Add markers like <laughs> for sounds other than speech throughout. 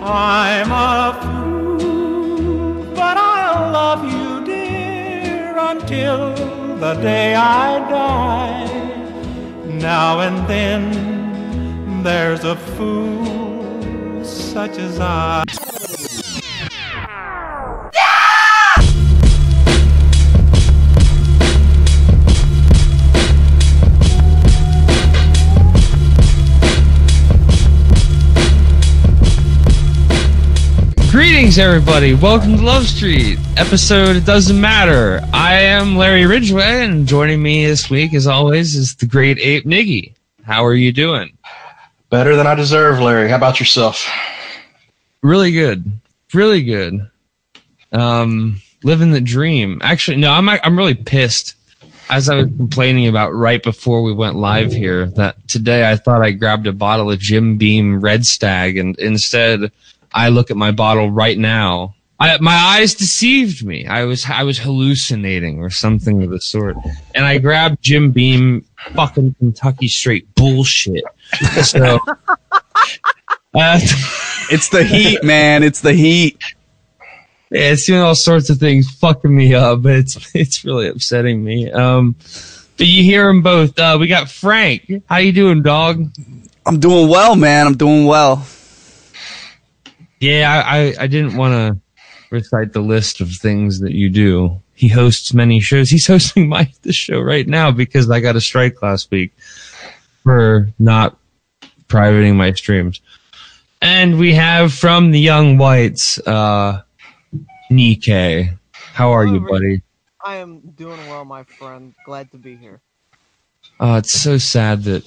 I'm a fool, but I'll love you, dear, until the day I die. Now and then, there's a fool such as I. Greetings, everybody. Welcome to Love Street, episode It Doesn't Matter. I am Larry Ridgeway, and joining me this week, as always, is the great Ape Niggy. How are you doing? Better than I deserve, Larry. How about yourself? Really good. Really good. Um, living the dream. Actually, no, I'm I'm really pissed. As I was complaining about right before we went live here, that today I thought I grabbed a bottle of Jim Beam Red Stag, and instead I look at my bottle right now. I, my eyes deceived me. I was I was hallucinating or something of the sort, and I grabbed Jim Beam, fucking Kentucky straight bullshit. So, <laughs> uh, It's the heat, man. It's the heat. yeah, it's doing all sorts of things, fucking me up. But it's it's really upsetting me. Um, but you hear them both. Uh, we got Frank. How you doing, dog? I'm doing well, man. I'm doing well. Yeah, I, I, I didn't want to recite the list of things that you do. He hosts many shows. He's <laughs> hosting my the show right now because I got a strike last week for not privating my streams. And we have from the Young Whites, uh, Nikkei. How are you, buddy? I am doing well, my friend. Glad to be here. Oh, it's so sad that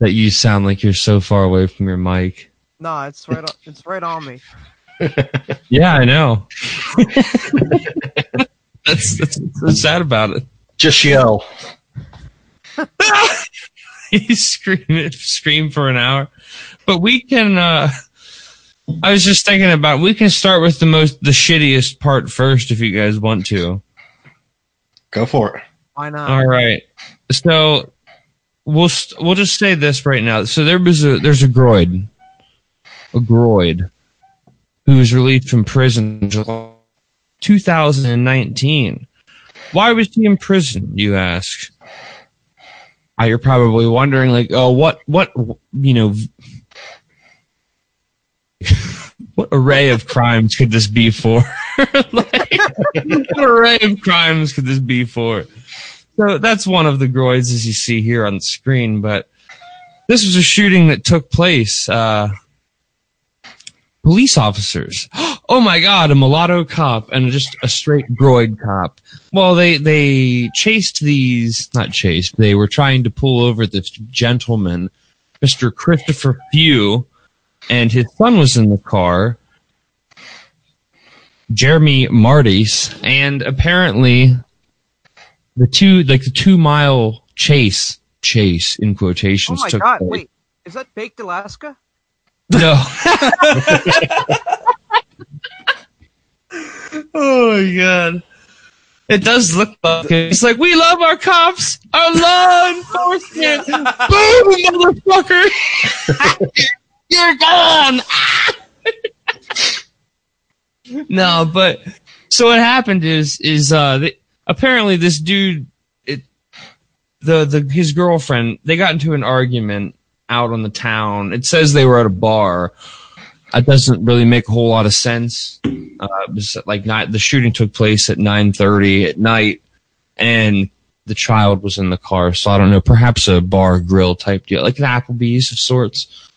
that you sound like you're so far away from your mic. No, it's right. On, it's right on me. <laughs> Yeah, I know. <laughs> that's that's what's so sad about it. Just yell. <laughs> you scream scream for an hour. But we can. uh I was just thinking about. We can start with the most, the shittiest part first, if you guys want to. Go for it. Why not? All right. So we'll st- we'll just say this right now. So there was a there's a Groid, a Groid, who was released from prison in July 2019. Why was he in prison? You ask. Uh, you're probably wondering, like, oh, what what you know. <laughs> What array of crimes could this be for? <laughs> like, what array of crimes could this be for? So that's one of the groids as you see here on the screen. But this was a shooting that took place. Uh, police officers. <gasps> Oh my God, a mulatto cop and just a straight groid cop. Well, they they chased these, not chased. They were trying to pull over this gentleman, Mister Christopher Few, and his son was in the car. Jeremy Mardis, and apparently the two like the two mile chase chase in quotations. oh my took god! place. Wait, is that baked Alaska? No. <laughs> oh my god. It does look like it. It's like we love our cops, our law enforcement. <laughs> Boom, motherfucker! <laughs> You're gone. no, but so what happened is is uh the, apparently this dude it the the his girlfriend they got into an argument out on the town. It says they were at a bar. That doesn't really make a whole lot of sense. Uh, like not, the shooting took place at 9:30 at night, and the child was in the car. So I don't know. Perhaps a bar grill type deal, like an Applebee's of sorts.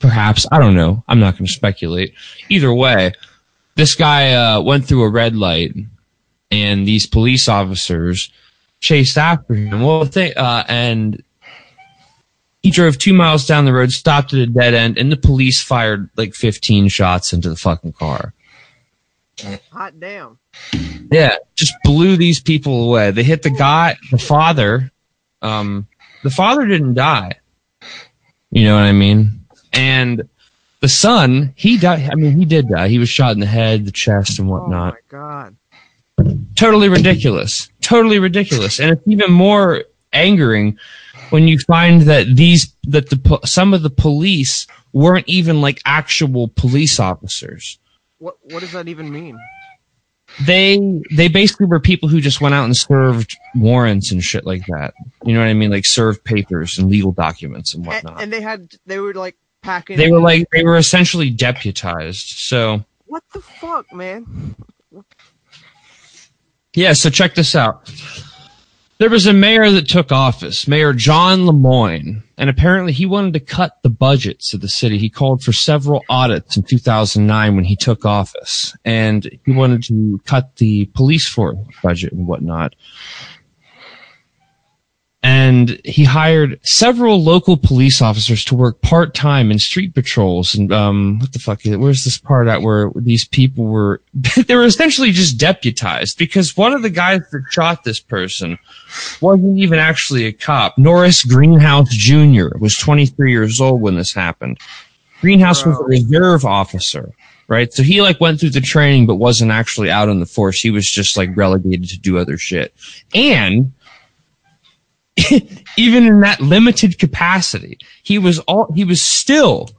Perhaps I don't know. I'm not going to speculate. Either way, this guy uh, went through a red light, and these police officers chased after him. Well, they, uh, and he drove two miles down the road, stopped at a dead end, and the police fired like 15 shots into the fucking car. Hot damn! Yeah, just blew these people away. They hit the guy, the father. Um, the father didn't die. You know what I mean? And the son, he died. I mean, he did die. He was shot in the head, the chest, and whatnot. Oh my god! totally ridiculous. Totally ridiculous. And it's even more angering when you find that these that the some of the police weren't even like actual police officers. What what does that even mean? They they basically were people who just went out and served warrants and shit like that. You know what I mean? Like served papers and legal documents and And, whatnot. and they had they were like packing. they were like they were essentially deputized. So what the fuck, man? Yeah, so check this out. There was a mayor that took office, Mayor John Lemoine, and apparently he wanted to cut the budgets of the city. He called for several audits in 2009 when he took office, and he wanted to cut the police force budget and whatnot. And he hired several local police officers to work part time in street patrols. And um, what the fuck? Is it? Where's this part at where these people were? <laughs> they were essentially just deputized because one of the guys that shot this person wasn't even actually a cop. Norris Greenhouse Jr. was 23 years old when this happened. Greenhouse was a reserve officer, right? So he like went through the training but wasn't actually out on the force. He was just like relegated to do other shit. And <laughs> even in that limited capacity, he was all he was still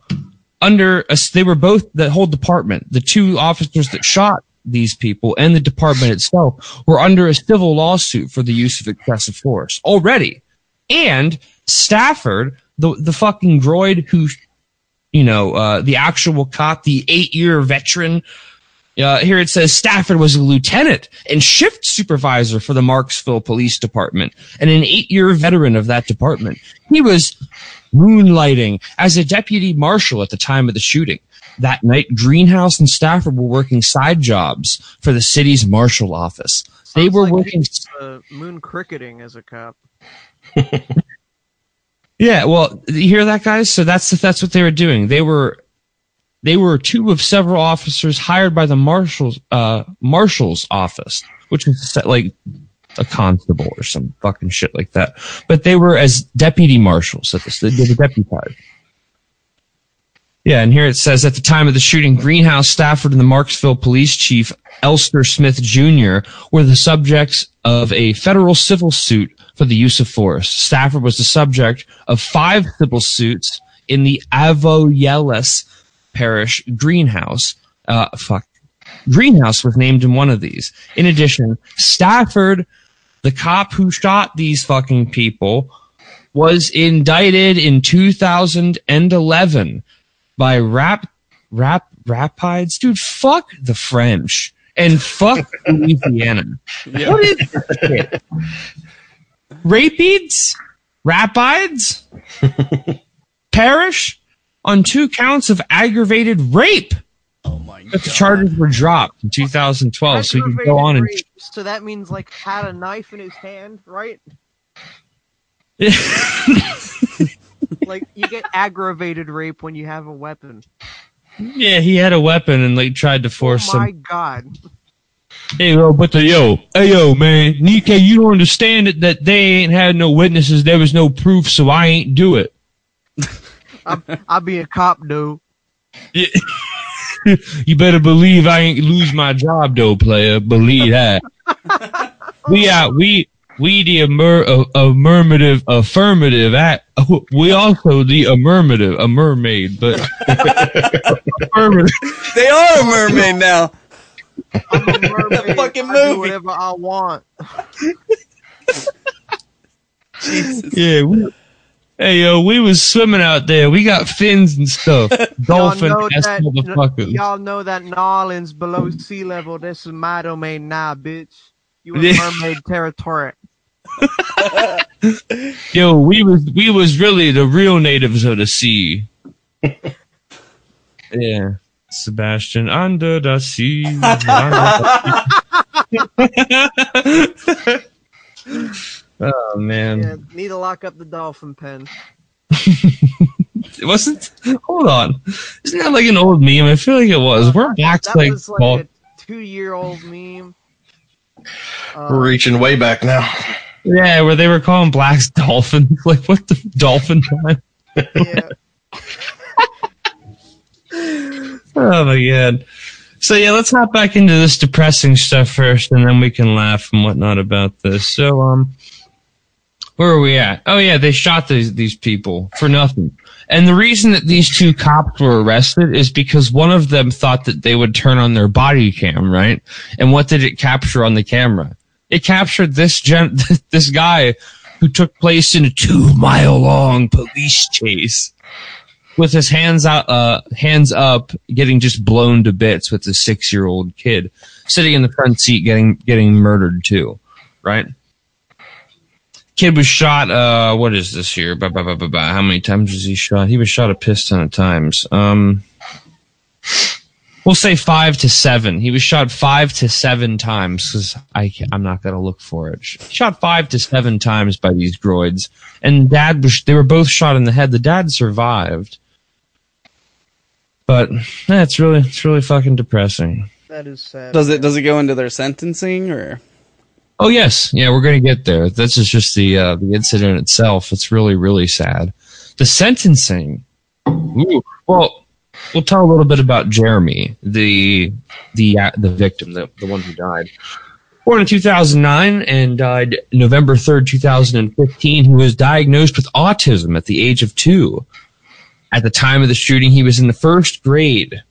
under a, they were both the whole department, the two officers that shot these people and the department itself were under a civil lawsuit for the use of excessive force already. And Stafford, the the fucking droid who you know, uh, the actual cop, the eight year veteran. Uh, here it says Stafford was a lieutenant and shift supervisor for the Marksville Police Department and an eight year veteran of that department. He was moonlighting as a deputy marshal at the time of the shooting. That night, Greenhouse and Stafford were working side jobs for the city's marshal office. They were like working. Uh, moon cricketing as a cop. <laughs> Yeah, well, you hear that, guys? So that's that's what they were doing. They were they were two of several officers hired by the marshal's uh, marshal's office, which is like a constable or some fucking shit like that. But they were as deputy marshals at this. They were deputized. Yeah, and here it says at the time of the shooting, Greenhouse, Stafford, and the Marksville police chief, Elster Smith Jr., were the subjects of a federal civil suit for the use of force. Stafford was the subject of five civil suits in the Avoyelles Parish Greenhouse. Uh, fuck. Greenhouse was named in one of these. In addition, Stafford, the cop who shot these fucking people, was indicted in 2011 by rap rap rapides? Dude fuck the french and fuck <laughs> louisiana. What is shit? Rapides? Rapides? <laughs> Parish on two counts of aggravated rape Oh my but the charges were dropped in 2012 so you can go on and rape, So that means like had a knife in his hand, right? <laughs> Like you get aggravated rape when you have a weapon. yeah he had a weapon and like tried to oh force oh my some god. Hey, yo, but the yo, hey, yo, man, Nikkei, you don't understand it that they ain't had no witnesses. There was no proof, so I ain't do it. I'm, I'll be a cop, dude. <laughs> You better believe I ain't lose my job, though, player. Believe that. we out, we we the immer, uh, affirmative affirmative act. <laughs> We also the affirmative a mermaid, but <laughs> affirmative. They are a mermaid now. I'm a mermaid. fucking I do movie. whatever I want. Jesus. Yeah. We, hey, yo, we was swimming out there. We got fins and stuff. <laughs> Dolphin ass that, motherfuckers. y'all know that New below sea level. This is my domain now, bitch. You in Yeah. <laughs> mermaid territory. <laughs> Yo, we was we was really the real natives of the sea. yeah. Sebastian under the sea. Oh man. Yeah, need to lock up the dolphin pen. It <laughs> wasn't hold on. Isn't that like an old meme? I feel like it was. We're Black's That like was like called a two-year-old meme. Uh, We're reaching way back now. Yeah, where they were calling blacks <laughs> dolphins. <laughs> Like what the dolphin time? yeah. Oh my god. So yeah, let's hop back into this depressing stuff first, and then we can laugh and whatnot about this. So um, Where are we at? Oh yeah, they shot these these people for nothing. And the reason that these two cops were arrested is because one of them thought that they would turn on their body cam, right? And what did it capture on the camera? It captured this gen- <laughs> this guy who took place in a two mile long police chase with his hands out, uh, hands up, getting just blown to bits with a six year old kid sitting in the front seat getting getting murdered too, right? Kid was shot. Uh, what is this here? Ba, ba, ba, ba, ba. How many times was he shot? He was shot a piss ton of times. Um, we'll say five to seven. He was shot five to seven times because I I'm not gonna look for it. Shot five to seven times by these droids, and dad was. They were both shot in the head. The dad survived, but yeah, it's really it's really fucking depressing. That is sad. Does it does it go into their sentencing or? Oh yes, yeah, we're gonna get there. This is just the uh, the incident itself. It's really really sad. The sentencing. Ooh, well, we'll tell a little bit about Jeremy, the the uh, the victim, the the one who died. Born in 2009 and died November 3rd, 2015. He was diagnosed with autism at the age of two. At the time of the shooting, he was in the first grade,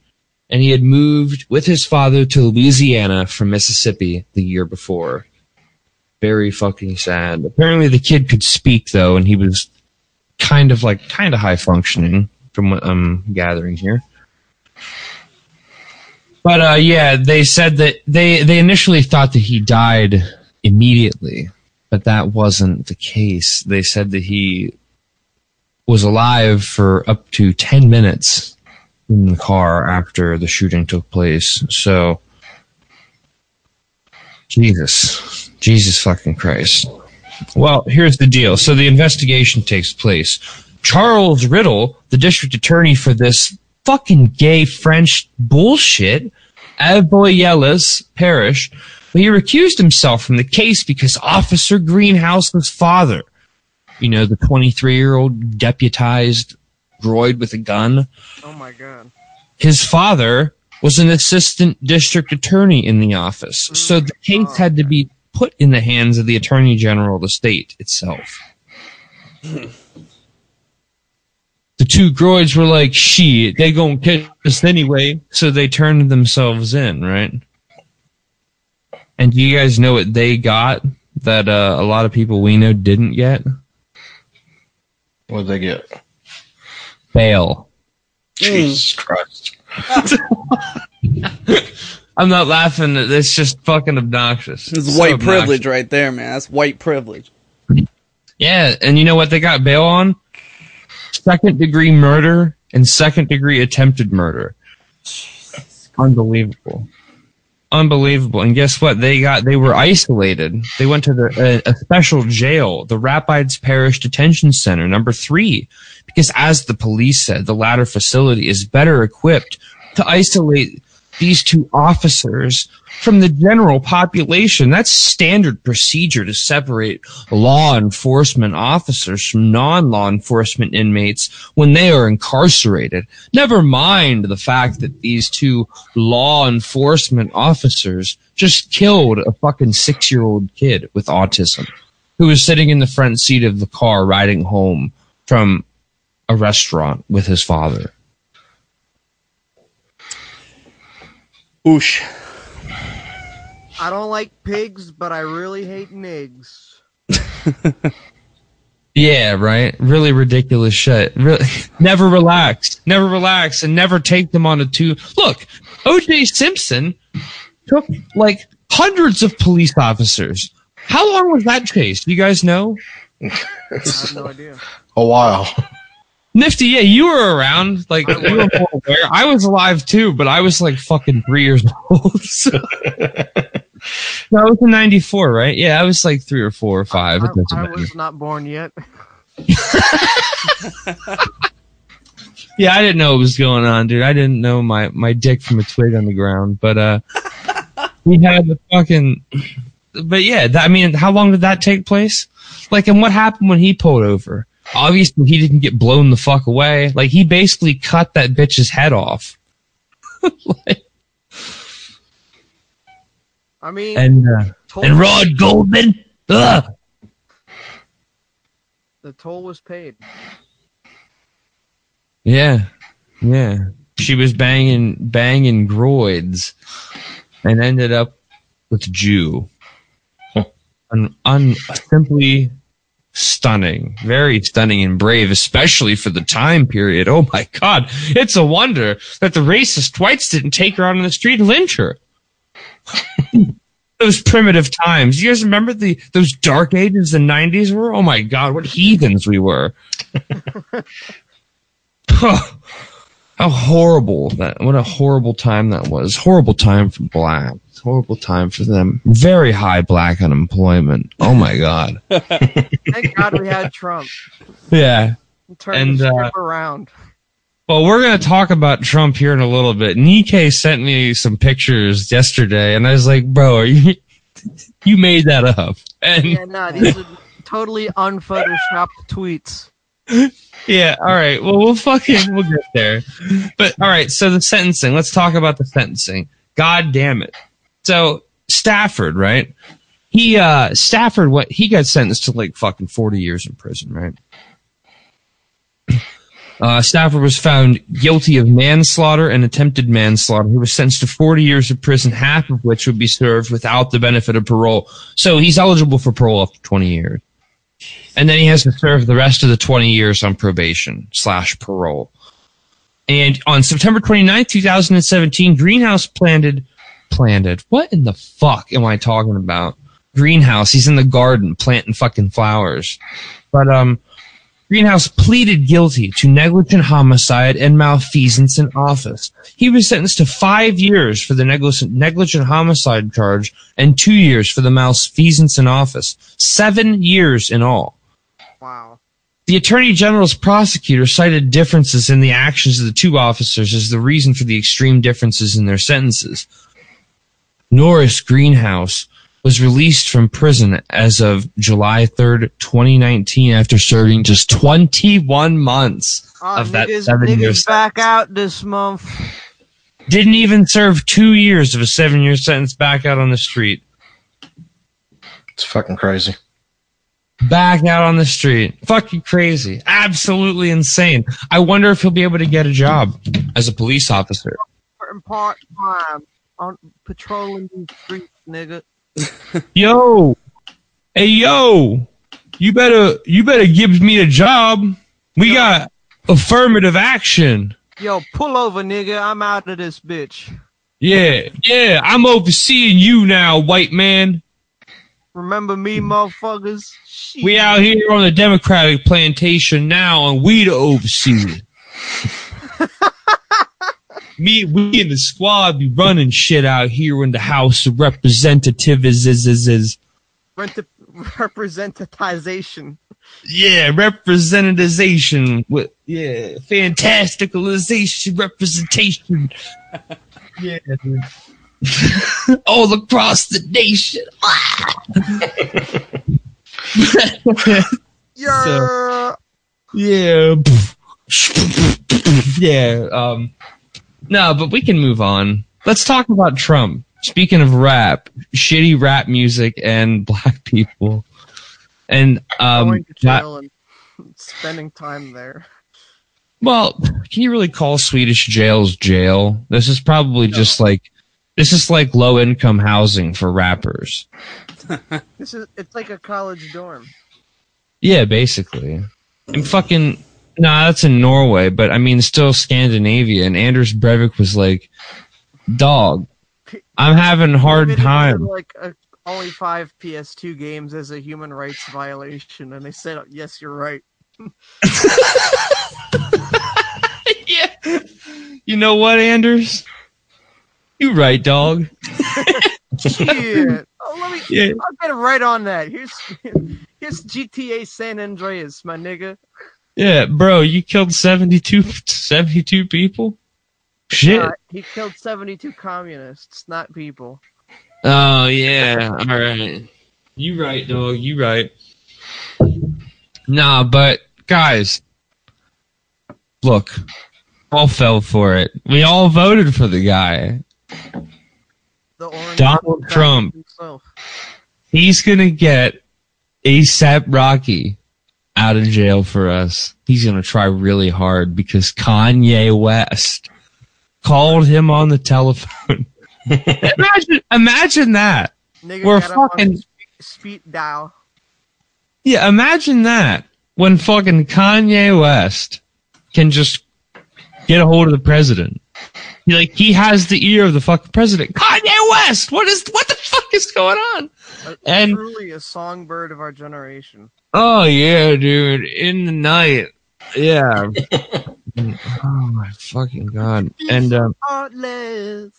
and he had moved with his father to Louisiana from Mississippi the year before very fucking sad. Apparently, the kid could speak though, and he was kind of like kind of high functioning from what I'm gathering here. But uh, yeah, they said that they they initially thought that he died immediately, but that wasn't the case. They said that he was alive for up to ten minutes in the car after the shooting took place. So, Jesus, Jesus fucking Christ. Well, here's the deal. So the investigation takes place. Charles Riddle, the district attorney for this fucking gay French bullshit, Avoyelles Parish, he recused himself from the case because Officer Greenhouse's father, you know, the 23 year old deputized droid with a gun, Oh my god. his father was an assistant district attorney in the office. So the mm. case had to be put in the hands of the attorney general of the state itself. Hmm. the two groids were like, shit, they gonna catch us anyway. So they turned themselves in, right? And do you guys know what they got that uh, a lot of people we know didn't get? What did they get? Bail. Jesus hmm. Christ. I'm not laughing. It's just fucking obnoxious. It's white obnoxious. privilege right there, man. That's white privilege. Yeah, and you know what they got bail on? Second degree murder and second degree attempted murder. Unbelievable. Unbelievable. And guess what? They got they were isolated. They went to the, a, a special jail, the Rapides Parish Detention Center, number three, because as the police said, the latter facility is better equipped to isolate these two officers from the general population. That's standard procedure to separate law enforcement officers from non-law enforcement inmates when they are incarcerated. Never mind the fact that these two law enforcement officers just killed a fucking six-year-old kid with autism who was sitting in the front seat of the car riding home from a restaurant with his father. Oosh. I don't like pigs, but I really hate nigs. <laughs> Yeah, right. Really ridiculous shit. Really, <laughs> never relax. Never relax, and never take them on a two. Look, O.J. Simpson took like hundreds of police officers. How long was that chase? Do you guys know? I have no idea. <laughs> A while. Nifty, yeah, you were around. Like you were more aware. I was alive too, but I was like fucking three years <laughs> old. So. <laughs> no, I was in '94, right? Yeah, I was like three or four or five. It I, I was not born yet. <laughs> Yeah, I didn't know what was going on, dude. I didn't know my, my dick from a twig on the ground. But uh we had the fucking but yeah, that, I mean, how long did that take place? Like, and what happened when he pulled over? Obviously, he didn't get blown the fuck away. Like, he basically cut that bitch's head off. <laughs> Like, I mean, and uh, told and Ron Goldman, ugh, The toll was paid. Yeah, yeah. She was banging banging groids, and ended up with Jew. An un, simply stunning, very stunning and brave, especially for the time period. Oh my God! It's a wonder that the racist whites didn't take her out on the street and lynch her. <laughs> those primitive times. You guys remember the those dark ages the nineties were? Oh my god, what heathens we were. <laughs> How horrible that what a horrible time that was. Horrible time for blacks. Horrible time for them. Very high black unemployment. Oh my god. <laughs> Thank God we had Trump. Yeah. Turn And, the uh, around. Well, we're going to talk about Trump here in a little bit. Nikkei sent me some pictures yesterday, and I was like, bro, are you, <laughs> you made that up. And Yeah, nah, these are totally unphotoshopped tweets. Yeah, all right. Well, we'll fucking we'll get there. But all right, so the sentencing. Let's talk about the sentencing. God damn it. So Stafford, right? He uh Stafford what he got sentenced to like fucking 40 years in prison, right? <clears throat> Uh, Stafford was found guilty of manslaughter and attempted manslaughter. He was sentenced to 40 years of prison, half of which would be served without the benefit of parole. So he's eligible for parole after 20 years and then he has to serve the rest of the 20 years on probation slash parole. And on September 29th, 2017, Greenhouse planted, planted, what in the fuck am I talking about? Greenhouse, he's in the garden planting fucking flowers. But, um, Greenhouse pleaded guilty to negligent homicide and malfeasance in office. He was sentenced to five years for the negligent, negligent homicide charge and two years for the malfeasance in office. Seven years in all. Wow. The Attorney General's prosecutor cited differences in the actions of the two officers as the reason for the extreme differences in their sentences. Norris Greenhouse was released from prison as of July 3rd, 2019 after serving just 21 months Oh, of that seven niggas years. back out this month. Didn't even serve two years of a seven year sentence back out on the street. It's fucking crazy. Back out on the street. Fucking crazy. Absolutely insane. I wonder if he'll be able to get a job as a police officer. Certain part time on patrolling these streets, nigga. <laughs> Yo, hey yo, you better you better give me a job. We got affirmative action. Yo, pull over, nigga. I'm out of this bitch. Yeah, yeah, I'm overseeing you now, white man. Remember me, motherfuckers? Shit. We out here on the Democratic plantation now, and we the overseers. <laughs> Me, we in the squad be running shit out here in the House of Representatives. Is, is, is. Rent- <laughs> representization. Yeah, representation with yeah, fantasticalization, representation. <laughs> yeah, <laughs> all across the nation. Yeah. yeah, yeah. Um, no, but we can move on. Let's talk about Trump. Speaking of rap, shitty rap music and <laughs> black people, and um, Going to jail and spending time there. Well, can you really call Swedish jails jail? This is probably just like this is like low income housing for rappers. <laughs> This is it's like a college dorm. Yeah, basically. And fucking nah, that's in Norway, but I mean still Scandinavia. And Anders Breivik was like, "Dog, I'm having a hard time." Like uh only five PS2 games as a human rights violation, and they said, "Yes, you're right." <laughs> yeah. You know what, Anders? You right, dog. Shit. Oh, let me. <laughs> Yeah. I'll get right on that. Here's here's GTA San Andreas, my nigga. Yeah, bro, you killed 72, 72 people? Shit. Uh, he killed 72 communists, not people. Oh yeah, all right. You right, dog. You right. Nah, but guys, look, all fell for it. We all voted for the guy. The orange Donald Trump. himself. He's gonna get ASAP Rocky out of jail for us. He's gonna try really hard because Kanye West called him on the telephone. <laughs> imagine, imagine that. Nigga We're got him on fucking- speed, speed dial. Yeah, imagine that when fucking Kanye West can just get a hold of the president. He, like he has the ear of the fucking president. Kanye West, what is what the fuck is going on? Uh, And- truly a songbird of our generation. Oh yeah, dude, in the night. Yeah. <laughs> oh my fucking god. And um Heartless.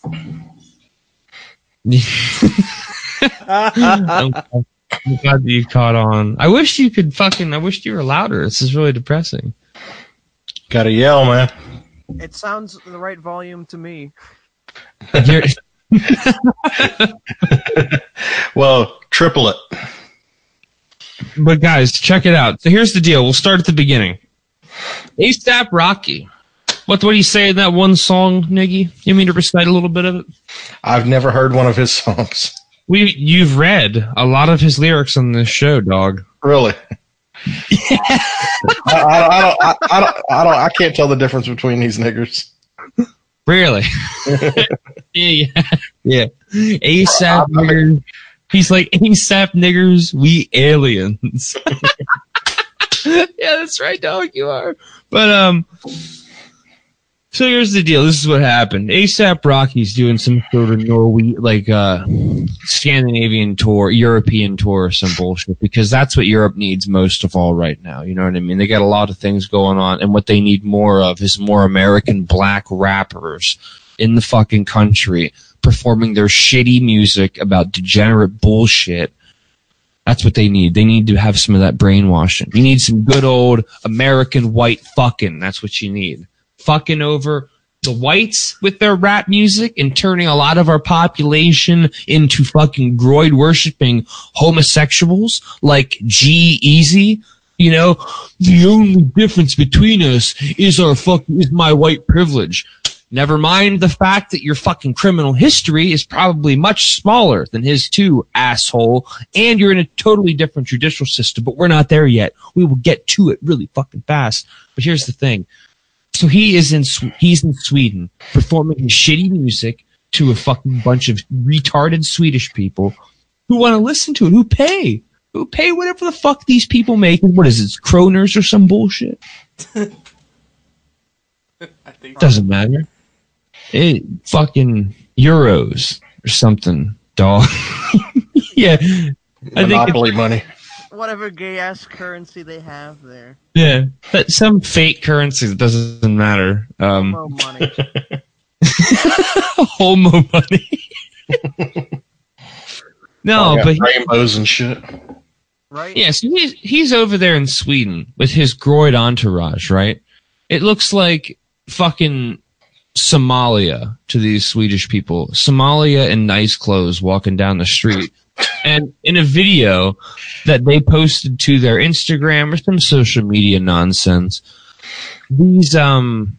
I'm, <laughs> I'm glad that you caught on. I wish you could fucking I wish you were louder. This is really depressing. Gotta yell, man. It sounds the right volume to me. <laughs> Well, triple it. But guys, check it out. So here's the deal. We'll start at the beginning. ASAP Rocky. What what do you say in that one song, Niggy? You mean to recite a little bit of it? I've never heard one of his songs. We you've read a lot of his lyrics on this show, dog. Really? <laughs> I, I, I, don't, I, I don't. I don't. I can't tell the difference between these niggers. Really? <laughs> <laughs> yeah, yeah, yeah. ASAP. He's like ASAP niggers. We aliens. <laughs> yeah, that's right, dog. You are. But um. So here's the deal. This is what happened. ASAP Rocky's doing some sort of Norway, like uh, Scandinavian tour, European tour, or some bullshit, because that's what Europe needs most of all right now. You know what I mean? They got a lot of things going on, and what they need more of is more American black rappers in the fucking country performing their shitty music about degenerate bullshit. That's what they need. They need to have some of that brainwashing. You need some good old American white fucking. That's what you need fucking over the whites with their rap music and turning a lot of our population into fucking groid worshipping homosexuals like G-Eazy. You know, the only difference between us is our fuck is my white privilege. Never mind the fact that your fucking criminal history is probably much smaller than his too, asshole, and you're in a totally different judicial system, but we're not there yet. We will get to it really fucking fast. But here's the thing. So he is in he's in Sweden performing his shitty music to a fucking bunch of retarded Swedish people who want to listen to it, who pay, who pay whatever the fuck these people make. What is it, kroners or some bullshit? <laughs> Doesn't matter. It fucking euros or something, dog. <laughs> yeah, I think it's, Monopoly money. Whatever gay ass currency they have there. yeah, but some fake currency that doesn't matter. Um, Mo money. homo money. <laughs> <laughs> no, Got but he- rainbows and shit. Right? yeah, so he's he's over there in Sweden with his groid entourage, right? It looks like fucking Somalia to these Swedish people. Somalia in nice clothes walking down the street. And in a video that they posted to their Instagram or some social media nonsense, these um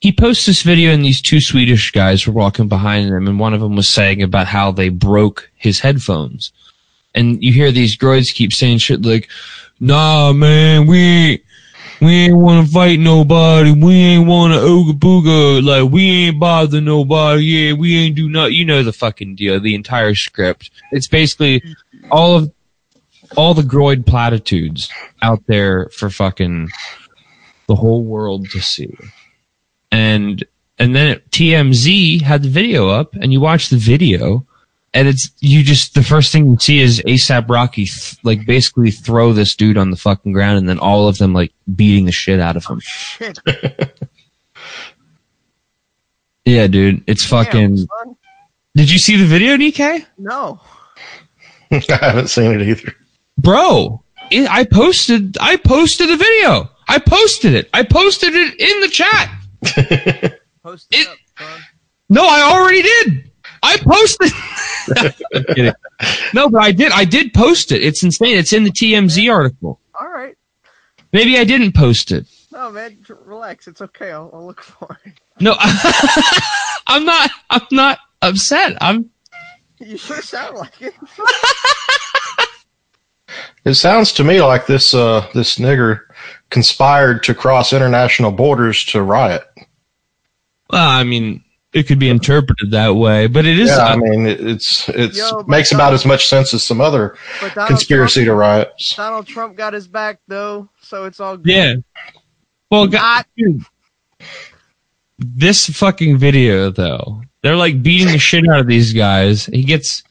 he posts this video and these two Swedish guys were walking behind him and one of them was saying about how they broke his headphones. And you hear these groids keep saying shit like, nah man, we we ain't wanna fight nobody, we ain't wanna ooga booga, like we ain't bother nobody, yeah, we ain't do nothing. you know the fucking deal, the entire script. It's basically all of all the groid platitudes out there for fucking the whole world to see and and then TMZ had the video up, and you watch the video, and it's you just the first thing you see is ASAP Rocky th- like basically throw this dude on the fucking ground, and then all of them like beating the shit out of him. Shit. <laughs> Yeah, dude, it's fucking. Damn. Did you see the video, DK? No. <laughs> I haven't seen it either. Bro, it, I posted I posted the video. I posted it. I posted it in the chat. <laughs> Post It- it up. No, I already did. I posted. <laughs> I'm kidding. No, but I did. I did post it. It's insane. It's in the TMZ article. All right. Maybe I didn't post it. No, man, relax. It's okay. I'll, I'll look for it. No, <laughs> I'm not. I'm not upset. I'm. You sure sound like it. <laughs> It sounds to me like this uh, this nigger conspired to cross international borders to riot. Well, I mean, it could be interpreted that way, but it is. Yeah, I mean, it, it's it's Yo, but makes about as much sense as some other conspiracy Trump, to riots. Donald Trump got his back though, so it's all good. yeah. Well, go- Not- dude, this fucking video though, they're like beating the shit out of these guys. He gets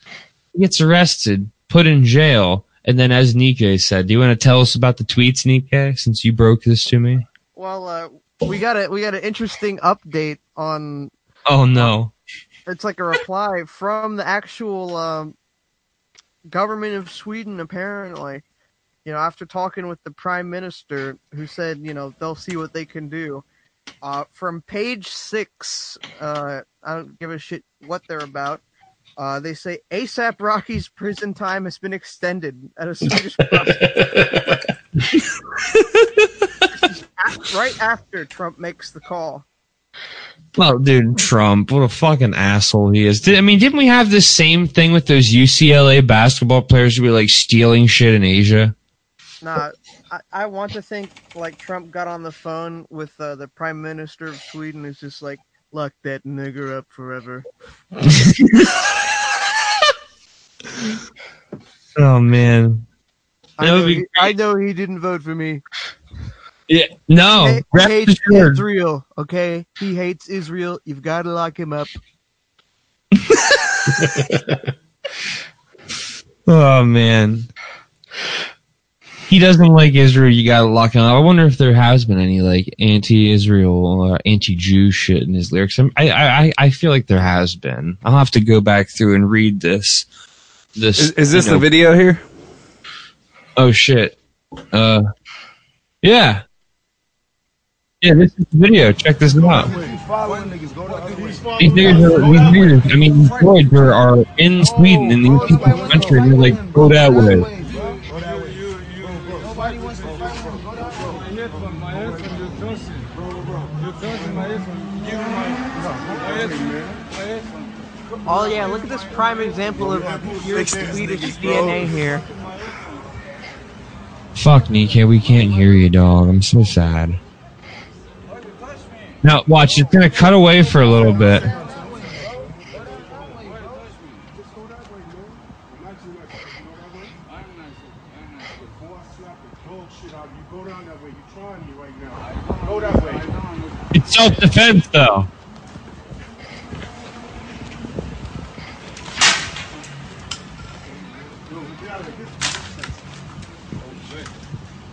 he gets arrested, put in jail, and then as Nike said, do you want to tell us about the tweets, Nike, since you broke this to me? Well, uh, we got a we got an interesting update on. Oh no. It's like a reply from the actual um, government of Sweden. Apparently, you know, after talking with the prime minister, who said, you know, they'll see what they can do. Uh, from page six, uh, I don't give a shit what they're about. Uh, they say ASAP Rocky's prison time has been extended at a Swedish <laughs> right after Trump makes the call. Well, dude, Trump, what a fucking asshole he is. Did, I mean, didn't we have this same thing with those UCLA basketball players who were like stealing shit in Asia? Nah, I, I want to think like Trump got on the phone with uh, the prime minister of Sweden, who's just like, lock that nigger up forever. <laughs> Oh man. I know, he, I know he didn't vote for me. Yeah. No. He rest hates assured. Israel. Okay, he hates Israel. You've got to lock him up. <laughs> Oh man. He doesn't like Israel. You gotta lock him up. I wonder if there has been any like anti-Israel or anti-Jew shit in his lyrics. I'm- I I I feel like there has been. I'll have to go back through and read this. This Is, is this you know, the video here? Oh shit. Uh, yeah. Yeah, this is the video. Check this out. These niggas are, these niggas, I mean, these droids are, in Sweden and these people's country and they're like, go that way. Oh yeah, look at this prime example of pure Swedish DNA here. Fuck, Nikkei, we can't hear you, dog. I'm so sad. Now, watch, it's gonna cut away for a little bit. It's self-defense, though.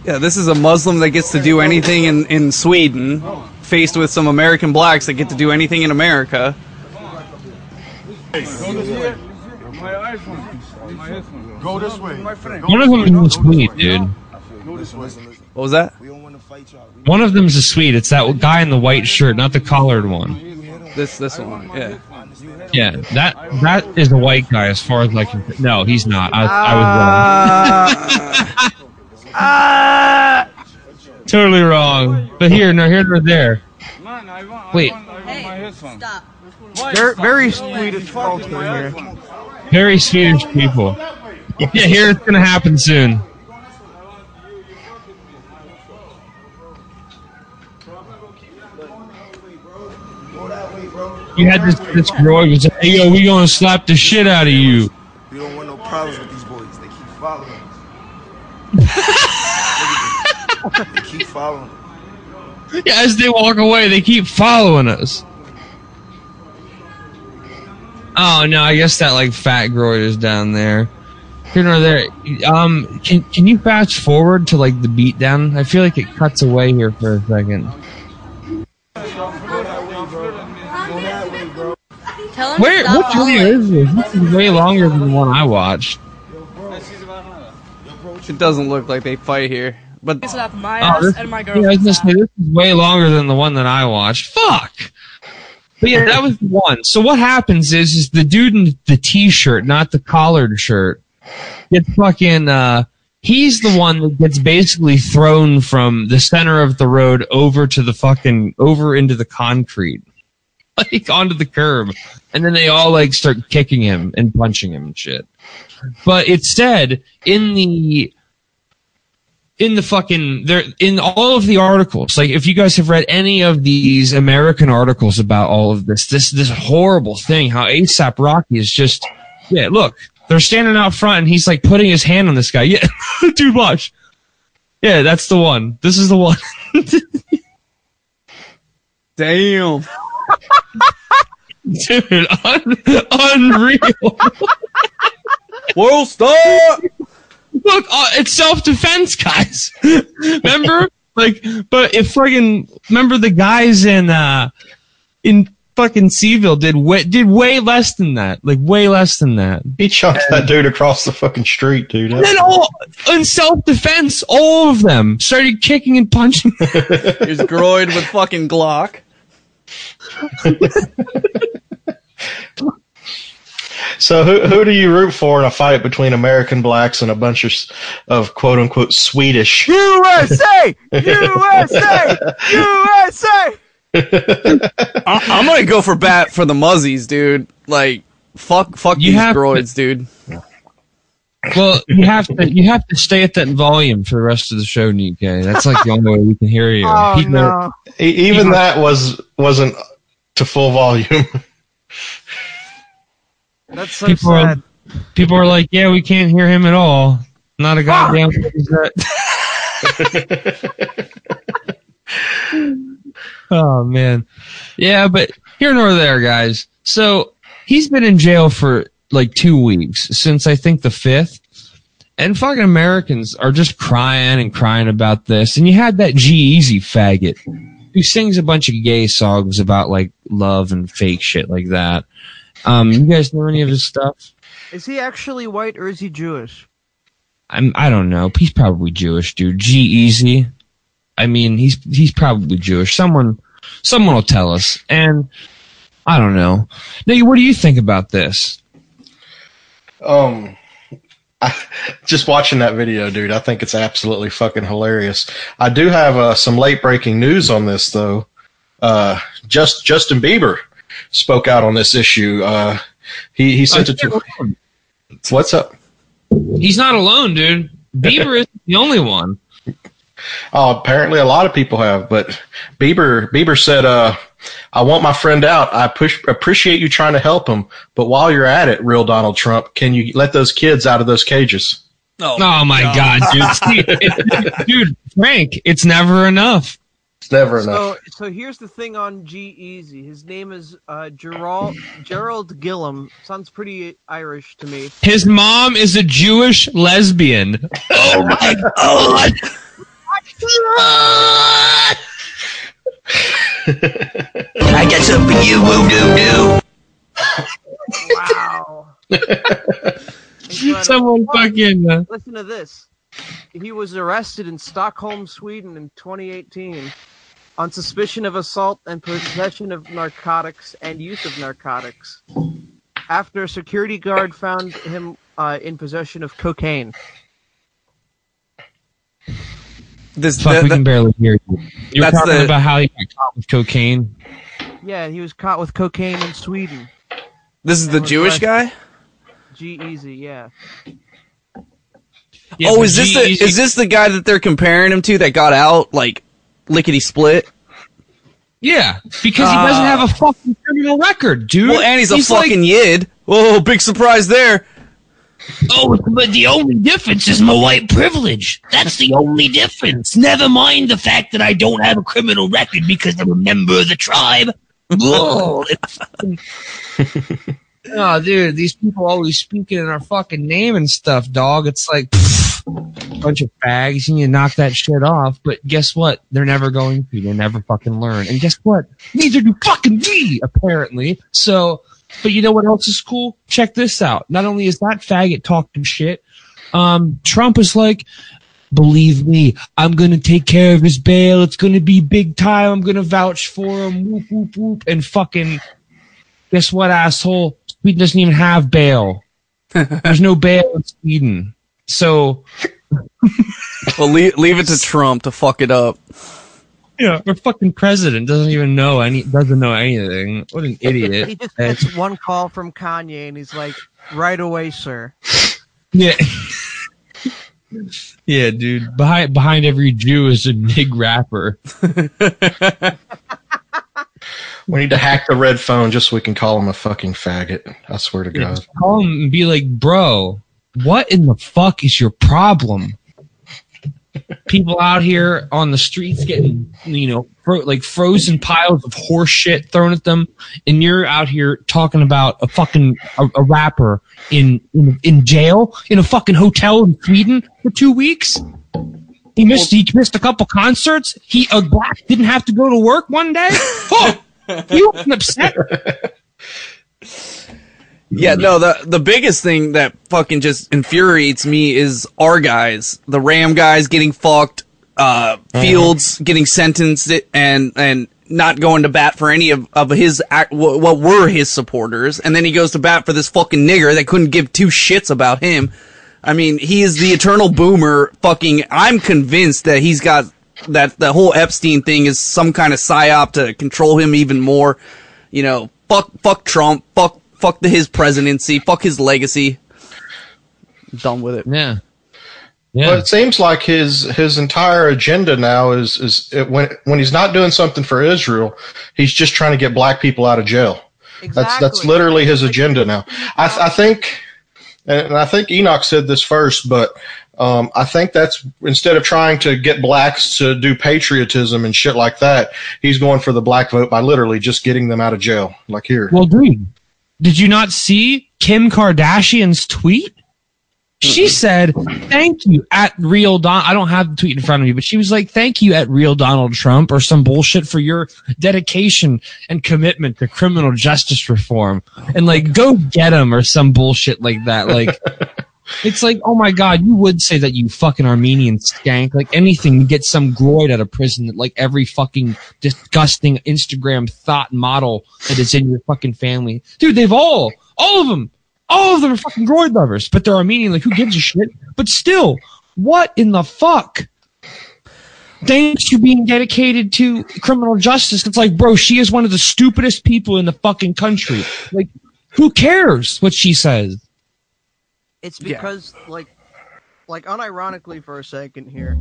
Yeah, this is a Muslim that gets to do anything in, in Sweden, faced with some American blacks that get to do anything in America. Go this way. One of them is a Swede, dude. What was that? One of them's a Swede. It's that guy in the white shirt, not the collared one. This this one, yeah. Yeah, that that is a white guy as far as I can. No, he's not. I, I was wrong. Ah. <laughs> totally wrong. But here, no, here or there. Wait, Hey, stop. Very, very Swedish culture here. very Swedish people. Yeah, here it's gonna happen soon. You had this this girl who was like, "Hey, yo, we gonna slap the shit out of you." We don't want no problems with these boys. They keep following. us. <laughs> they keep following. us. Yeah, as they walk away, they keep following us. Oh no, I guess that like fat groid is down there. Here nor there. Um, can can you fast forward to like the beatdown? I feel like it cuts away here for a second. Tell him Where to what video is this? This is way longer than the one I watched. It doesn't look like they fight here. But slap my Oh, ass this, and my yeah, I was gonna say this is way longer than the one that I watched. Fuck. But yeah, that was the one. So what happens is, is the dude in the t-shirt, not the collared shirt, gets fucking. uh He's the one that gets basically thrown from the center of the road over to the fucking over into the concrete, <laughs> like onto the curb, and then they all like start kicking him and punching him and shit. But it said in the in the fucking they're in all of the articles. Like if you guys have read any of these American articles about all of this, this this horrible thing, how ASAP Rocky is just yeah. Look, they're standing out front, and he's like putting his hand on this guy. Yeah, <laughs> dude, watch. Yeah, that's the one. This is the one. <laughs> Damn. <laughs> Dude, un- unreal. World star. Look, uh, it's self defense, guys. <laughs> remember, like, but if fucking remember the guys in uh in fucking Seville did way did way less than that, like way less than that. He chunked that dude across the fucking street, dude. And then all in self defense, all of them started kicking and punching. <laughs> He's groined with fucking Glock. <laughs> So who who do you root for in a fight between American blacks and a bunch of of quote unquote Swedish? USA! USA! USA! <laughs> I- I'm gonna go for bat for the Muzzies, dude. Like, fuck, fuck You these have to- droids, dude. well, you have to you have to stay at that volume for the rest of the show, Nikkei. That's like the only way we can hear you. Oh People no! Even that was wasn't to full volume. <laughs> That's so people are people are like, yeah, we can't hear him at all. Not a goddamn. <laughs> oh man, yeah, but here nor there, guys. So he's been in jail for like two weeks since I think the fifth. And fucking Americans are just crying and crying about this. And you had that G-Eazy faggot who sings a bunch of gay songs about like love and fake shit like that. Um, you guys know any of his stuff? Is he actually white or is he Jewish? I'm I don't know. He's probably Jewish, dude. G-Eazy. I mean, he's he's probably Jewish. Someone someone will tell us. And I don't know. Now, what do you think about this? Um, <laughs> I, just watching that video, dude, I think it's absolutely fucking hilarious. I do have uh, some late breaking news on this, though. Uh, just Justin Bieber spoke out on this issue. Uh, he he sent it to. What's up? He's not alone, dude. Bieber is the only one. Oh, apparently a lot of people have, but Bieber Bieber said, uh, "I want my friend out. I push, appreciate you trying to help him, but while you're at it, real Donald Trump, can you let those kids out of those cages?" Oh, Oh my god, dude. <laughs> See, it- dude, Frank, it's never enough. It's never enough. So, so here's the thing on G-Eazy. His name is uh, Gerald Gerald Gillum. Sounds pretty Irish to me. His mom is a Jewish lesbian. Oh my <laughs> god. I got something for you, woo doo doo. Wow. <laughs> Someone fucking uh, Listen to this. He was arrested in Stockholm, Sweden in 2018 on suspicion of assault and possession of narcotics and use of narcotics after a security guard found him uh, in possession of cocaine. This, Fuck, that- we that- can barely hear you. You were That's talking the- about how he got caught with cocaine. Yeah, he was caught with cocaine in Sweden. this is the Jewish guy. G-Eazy, yeah. Yeah, oh, but is this the G-Eazy- is this the guy that they're comparing him to that got out like lickety split? Yeah, because he uh, doesn't have a fucking criminal record, dude. Well, and he's a like- fucking yid. Oh, big surprise there. Oh, but the only difference is my white privilege. That's the only difference. Never mind the fact that I don't have a criminal record because I'm a member of the tribe. Ugh. <laughs> Oh, dude, these people always speaking in our fucking name and stuff, dog. It's like pfft, bunch of fags. And you to knock that shit off. But guess what? They're never going to. They never fucking learn. And guess what? Neither do fucking we, apparently. So, but you know what else is cool? Check this out. Not only is that faggot talking shit, um, Trump is like, believe me, I'm gonna take care of his bail. It's gonna be big time. I'm gonna vouch for him. Whoop, whoop, whoop. And fucking, guess what, asshole? Sweden doesn't even have bail. <laughs> There's no bail in Sweden. So, Well, leave, leave it to Trump to fuck it up. yeah, our fucking president doesn't even know any, doesn't know anything. What an idiot! <laughs> He idiot. just gets one call from Kanye and he's like, right away, sir. Yeah. <laughs> Yeah, dude. Behind behind every Jew is a nig rapper. <laughs> We need to hack the red phone just so we can call him a fucking faggot. I swear to God. Call him and be like, bro, what in the fuck is your problem? People out here on the streets getting, you know, fro- like frozen piles of horse shit thrown at them, and you're out here talking about a fucking a, a rapper in, in in jail in a fucking hotel in Sweden for two weeks. He missed he missed a couple concerts. He a black didn't have to go to work one day. Oh, <laughs> you upset? Yeah, no, the the biggest thing that fucking just infuriates me is our guys, the Ram guys getting fucked, uh, Fields getting sentenced and and not going to bat for any of, of his act, what, what were his supporters, and then he goes to bat for this fucking nigger that couldn't give two shits about him. I mean, he is the eternal boomer. Fucking, I'm convinced that he's got that the whole Epstein thing is some kind of psyop to control him even more. You know, fuck, fuck Trump, fuck, fuck the, his presidency, fuck his legacy. Done with it. Yeah. But it seems like his his entire agenda now is is it, when when he's not doing something for Israel, he's just trying to get black people out of jail. Exactly. That's that's literally his agenda now. I th- I think, and I think Enoch said this first, but um, I think that's instead of trying to get blacks to do patriotism and shit like that, he's going for the black vote by literally just getting them out of jail. Like here, Well, dude, did you not see Kim Kardashian's tweet? She said, "Thank you at real Don." I don't have the tweet in front of me, but she was like, "Thank you at real Donald Trump" or some bullshit for your dedication and commitment to criminal justice reform, and like go get him or some bullshit like that. Like, <laughs> it's like, oh my god, you would say that you fucking Armenian skank, like anything to get some groid out of prison, that like every fucking disgusting Instagram thought model that is in your fucking family, dude. They've all, all of them, all of them are fucking groid lovers, but they're Armenian. Like, who gives a shit? But still, what in the fuck? Thanks to being dedicated to criminal justice. It's like, bro, she is one of the stupidest people in the fucking country. Like, who cares what she says? It's Yeah. because like like unironically for a second here,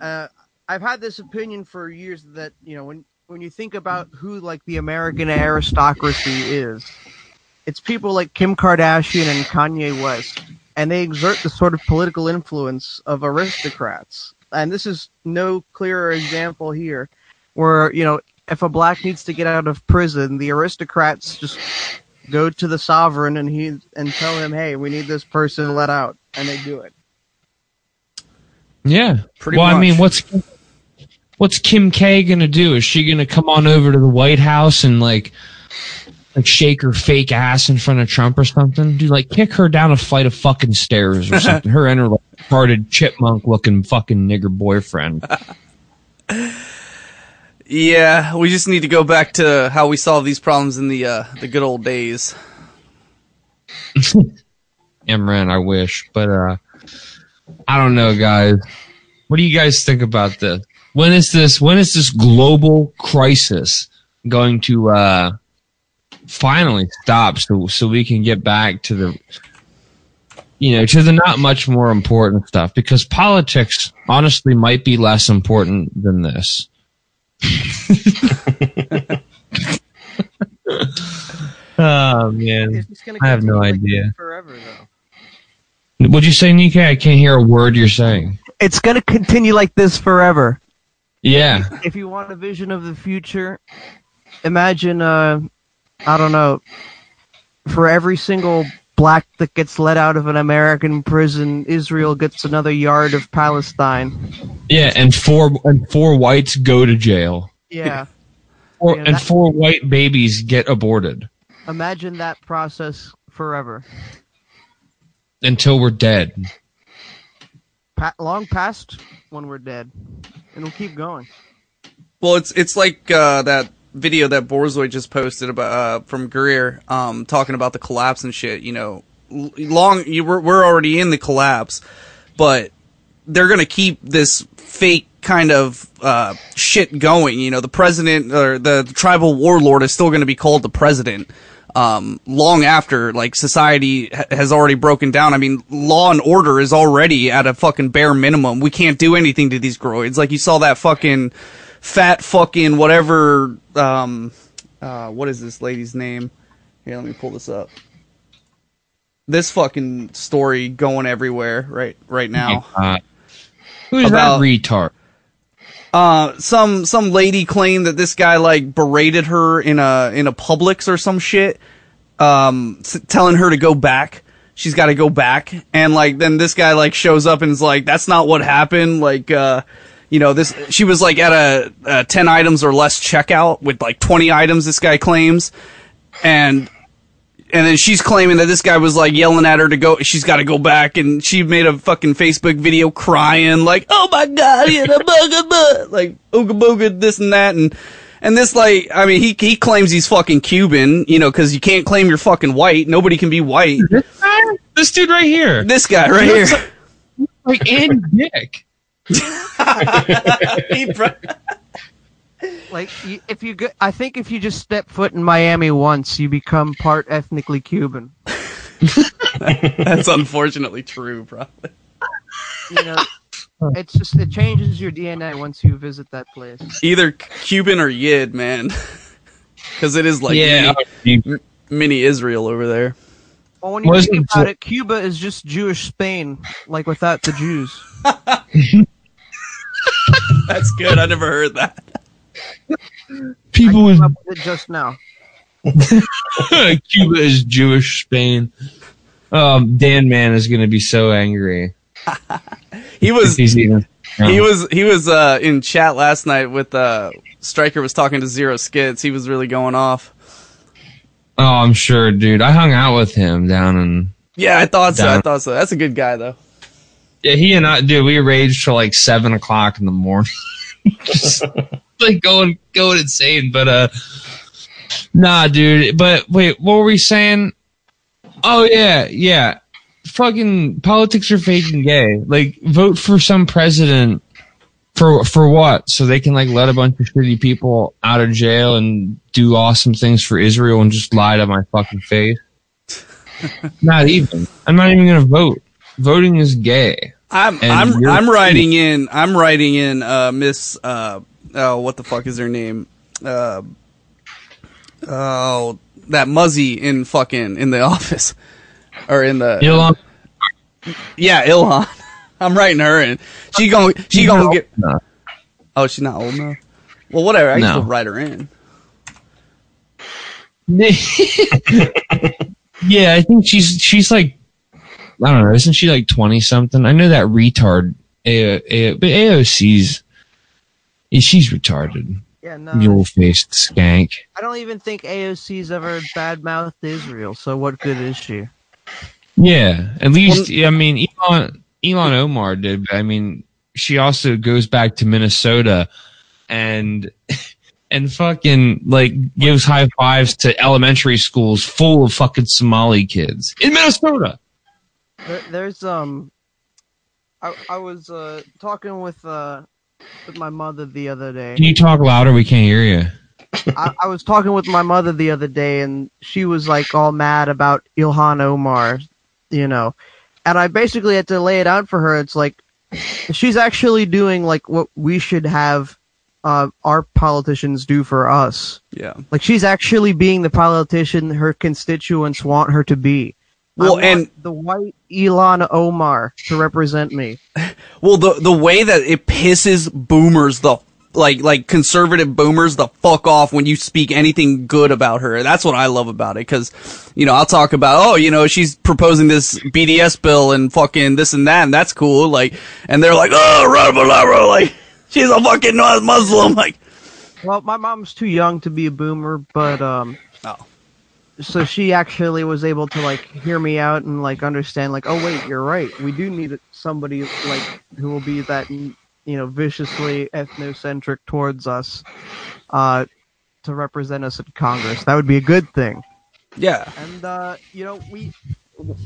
uh, I've had this opinion for years that you know when when you think about who like the American aristocracy is, it's people like Kim Kardashian and Kanye West, and they exert the sort of political influence of aristocrats. And this is no clearer example here, where you know if a black needs to get out of prison, the aristocrats just go to the sovereign and he and tell him, "Hey, we need this person let out," and they do it. Yeah. Pretty well, I mean, what's what's Kim K gonna do? Is she gonna come on over to the White House and like like shake her fake ass in front of Trump or something? Do like kick her down a flight of fucking stairs or something? her and her like, retarded chipmunk looking fucking nigger boyfriend. <laughs> Yeah, we just need to go back to how we solved these problems in the uh, the good old days. <laughs> Imran, I wish, but uh, I don't know, guys. What do you guys think about this? When is this? When is this global crisis going to uh, finally stop? So so we can get back to the, you know, to the not much more important stuff because politics, honestly, might be less important than this. <laughs> oh man, It's I have no like idea. forever, though. what'd you say, Nikkei? I can't hear a word you're saying. It's gonna continue like this forever. Yeah. If you want a vision of the future, imagine, uh, I don't know, for every single black that gets let out of an American prison, Israel gets another yard of Palestine. Yeah, and four and four whites go to jail. Yeah. <laughs> Four, Yeah, and that- four white babies get aborted Imagine that process forever. until we're dead. Pa- long past when we're dead. And it'll keep going. Well, it's it's like uh, that video that Borzoi just posted about uh, from Greer, um, talking about the collapse and shit. You know, long you we're, we're already in the collapse, but they're gonna keep this fake kind of uh, shit going. You know, the president or the tribal warlord is still to be called the president. Um, long after like society ha- has already broken down. I mean, law and order is already at a fucking bare minimum. We can't do anything to these groids. Like you saw that fucking fat fucking whatever. Um, uh, what is this lady's name? Here, let me pull this up. This fucking story going everywhere right right now. Uh, who's About- that retard? Uh, some some lady claimed that this guy like berated her in a in a Publix or some shit, um, s- telling her to go back. She's got to go back, and like then this guy like shows up and is like, "That's not what happened." Like, uh, you know, this she was like at a, a ten items or less checkout with like twenty items. This guy claims, and and then she's claiming that this guy was like yelling at her to go. She's got to go back, and she made a fucking Facebook video crying like, "Oh my god, yeah, the booga <laughs> boo," like ooga booga, this and that, and and this like, I mean, he he claims he's fucking Cuban, you know, because you can't claim you're fucking white. Nobody can be white. This guy? This dude right here. This guy right here. Like Andy Dick. He bro- Like, if you, go, I think if you just step foot in Miami once, you become part ethnically Cuban. <laughs> That's unfortunately true, probably. You know, it's just it changes your DNA once you visit that place. Either Cuban or Yid, man. <laughs> Because it is like yeah. mini, mini Israel over there. Well, when you Wasn't think about so- it, Cuba is just Jewish Spain, like without the Jews. <laughs> That's good. I never heard that. People I with up with it just now. <laughs> Cuba is Jewish Spain. Um, Dan Man is going to be so angry. He was He's even. he was he was uh, in chat last night with uh, Striker was talking to Zero Skits. He was really going off. Oh, I'm sure, dude. I hung out with him down in. Yeah, I thought so. I thought so. That's a good guy though. Yeah, he and I, dude, we raged till like seven o'clock in the morning. <laughs> Just, like going going insane. But uh, nah, dude. But wait, what were we saying? Oh yeah, yeah. Fucking politics are fake and gay. Like, vote for some president for for what? So they can like let a bunch of shitty people out of jail and do awesome things for Israel and just lie to my fucking face. <laughs> not even. I'm not even gonna vote. Voting is gay. I'm I'm I'm writing in I'm writing in uh Miss uh oh what the fuck is her name? Uh oh that Muzzy in fucking in the <laughs> office. Or in the Ilhan yeah Ilhan. <laughs> I'm writing her in. She gonna she gonna get No. oh she's not old enough? Well whatever I No. still write her in. <laughs> Yeah, I think she's she's like I don't know, isn't she like twenty something? I know that retard A- A- but AOC's she's retarded. Yeah, no. Mule faced skank. I don't even think AOC's ever badmouthed Israel. So what good is she? Yeah, at least I mean Ilhan Ilhan Omar did. But I mean, she also goes back to Minnesota and <laughs> and fucking like gives high fives to elementary schools full of fucking Somali kids in Minnesota. There, there's um, I I was uh talking with uh with my mother the other day. Can you talk louder? We can't hear you. I, I was talking with my mother the other day, and she was like all mad about Ilhan Omar, you know, and I basically had to lay it out for her. It's like she's actually doing like what we should have uh, our politicians do for us. yeah Like she's actually being the politician her constituents want her to be. Well, and- the white Ilhan Omar to represent me. <laughs> Well, the the way that it pisses boomers the like like conservative boomers the fuck off when you speak anything good about her. That's what I love about it because you know I'll talk about oh you know she's proposing this BDS bill and fucking this and that and that's cool like and they're like oh rah, blah, blah, blah, like she's a fucking Muslim like Well, my mom's too young to be a boomer, but um, oh so she actually was able to like hear me out and like understand like, oh wait, you're right. We do need somebody like who will be that you know viciously ethnocentric towards us, uh, to represent us in Congress. That would be a good thing. yeah And uh, you know we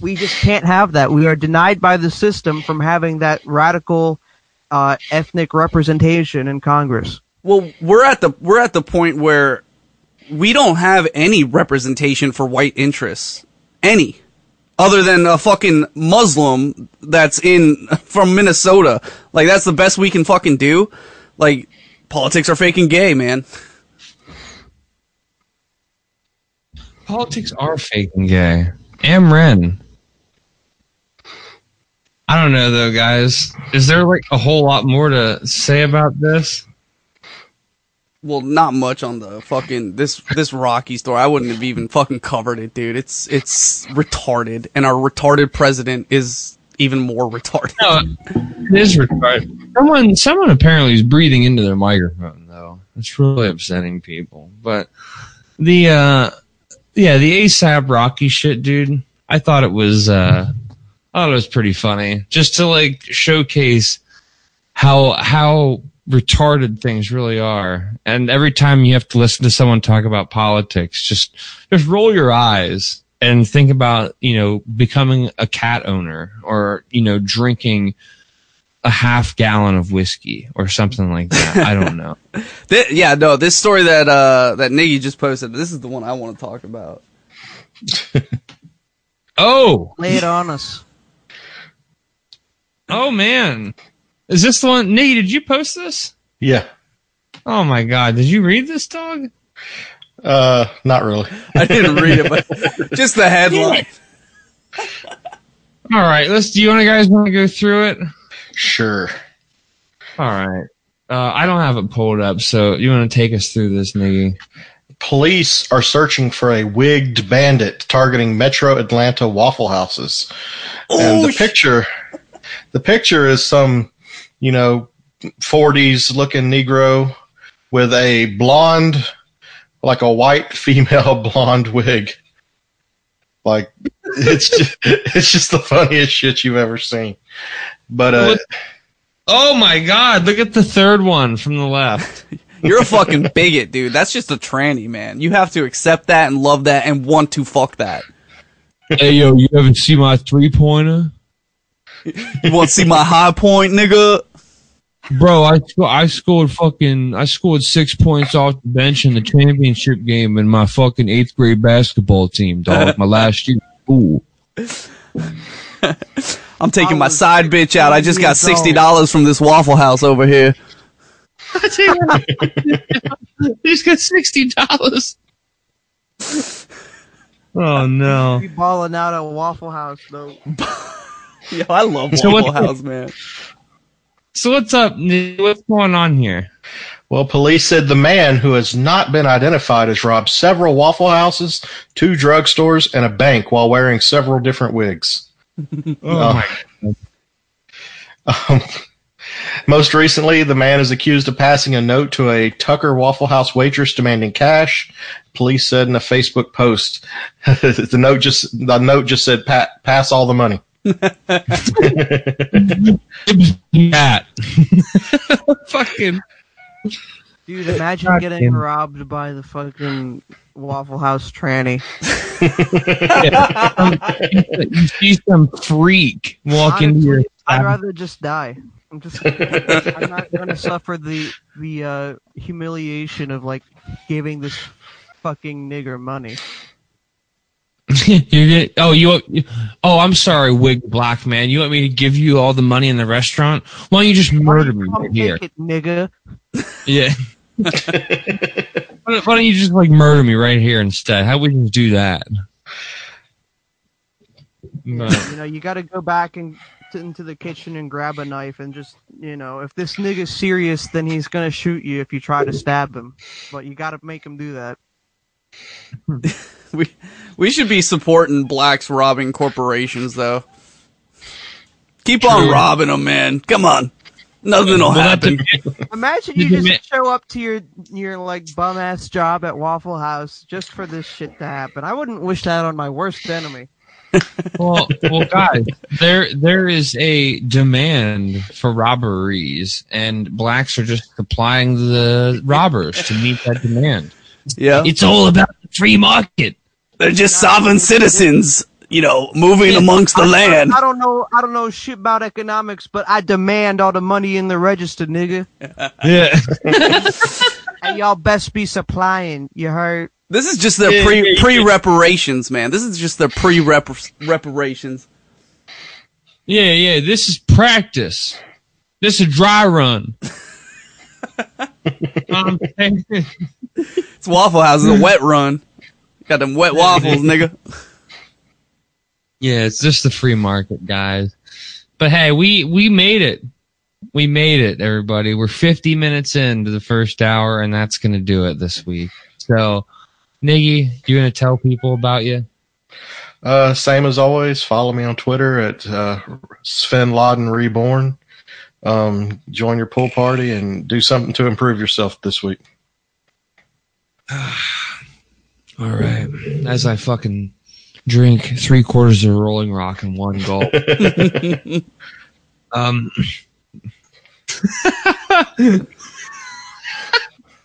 we just can't have that. We are denied by the system from having that radical uh, ethnic representation in Congress. Well, we're at the we're at the point where we don't have any representation for white interests, any, other than a fucking Muslim that's in <laughs> from Minnesota. Like that's the best we can fucking do. Like politics are faking gay, man. Politics are faking gay. Amren. I don't know though, guys. Is there like a whole lot more to say about this? Well, not much on the fucking this this Rocky story. I wouldn't have even fucking covered it, dude. It's it's retarded, and our retarded president is even more retarded. No, it is retarded. Someone, someone apparently is breathing into their microphone, though. It's really upsetting people. But the, uh, yeah, the ASAP Rocky shit, dude. I thought it was, uh, I thought it was pretty funny, just to like showcase how how retarded things really are. And every time you have to listen to someone talk about politics, just just roll your eyes and think about, you know, becoming a cat owner or, you know, drinking a half gallon of whiskey or something like that. I don't know. <laughs> Thi- yeah, no, this story that uh that Niggy just posted, this is the one I want to talk about. <laughs> Oh, Lay it on us. oh man. Is this the one? Nate, did you post this? Yeah. Oh my god, did you read this dog? Uh, not really. I didn't read it, but <laughs> just the headline. All right, let's. Do you want to guys want to go through it? Sure. All right. Uh, I don't have it pulled up, so you want to take us through this, Niggy? Police are searching for a wigged bandit targeting Metro Atlanta Waffle Houses. and the picture, the picture is some, you know, 40s looking Negro with a blonde, like a white <laughs> female blonde wig. Like it's just, <laughs> it's just the funniest shit you've ever seen. But uh, Oh my god, look at the third one from the left. <laughs> You're a fucking bigot, dude. That's just a tranny, man. You have to accept that and love that and want to fuck that. hey yo, you haven't seen my three pointer? You want to see my high point, nigga? Bro, I I scored fucking I scored six points off the bench in the championship game in my fucking eighth grade basketball team, dog. My last year. Ooh. <laughs> I'm taking my side bitch out. I just got sixty dollars from this Waffle House over here. <laughs> He's got sixty dollars. <laughs> Oh no. Be balling out at Waffle House though. Yo, I love Waffle what- House, man. So what's up? What's going on here? Well, police said the man who has not been identified has robbed several Waffle Houses, two drugstores, and a bank while wearing several different wigs. <laughs> Oh my <laughs> Um, most recently, the man is accused of passing a note to a Tucker Waffle House waitress demanding cash. Police said in a Facebook post, <laughs> the note just the note just said, "Pass all the money." Matt. <laughs> Fucking Dude, imagine God getting damn. robbed by the fucking Waffle House tranny. <laughs> you see some freak walk into your Honestly, I'd rather just die. I'm just I'm not gonna suffer the the uh, humiliation of like giving this fucking nigger money. <laughs> you get, oh, you, oh, I'm sorry, wig black man. You want me to give you all the money in the restaurant? Why don't you just murder me right here? it, nigga? Yeah. why, <laughs> don't, why don't you just like murder me right here instead? How would you do that? But- You know, you got to go back and to, into the kitchen and grab a knife and just, you know, if this nigga's serious, then he's gonna shoot you if you try to stab him. But you got to make him do that. Hmm. <laughs> We we should be supporting blacks robbing corporations, though. Keep on robbing them, man. Come on, nothing will happen. <laughs> Imagine you you <laughs> just show up to your your like bum ass job at Waffle House just for this shit to happen. I wouldn't wish that on my worst enemy. well, well, guys, there there is a demand for robberies, and blacks are just supplying the robbers to meet that demand. Yeah, It's all about the free market. they're just sovereign citizens. you know, moving amongst the I- land. I, I don't know. I don't know shit about economics, but I demand all the money in the register, nigga. <laughs> Yeah. <laughs> and y'all best be supplying. You heard? This is just their Yeah, pre yeah, yeah. pre reparations, man. This is just their pre reparations. Yeah, yeah. This is practice. This is a dry run. <laughs> <laughs> Um, It's Waffle House is a wet run. Got them wet waffles, <laughs> nigga. yeah, it's just the free market, guys. But hey, we we made it. We made it, everybody. We're 50 minutes into the first hour, and that's gonna do it this week. So, Niggy, you gonna tell people about you? Uh, same as always. Follow me on Twitter at uh, Sven Laden Reborn. Um, join your pool party and do something to improve yourself this week. <sighs> All right. As I fucking drink three quarters of Rolling Rock in one gulp. <laughs> um. <laughs>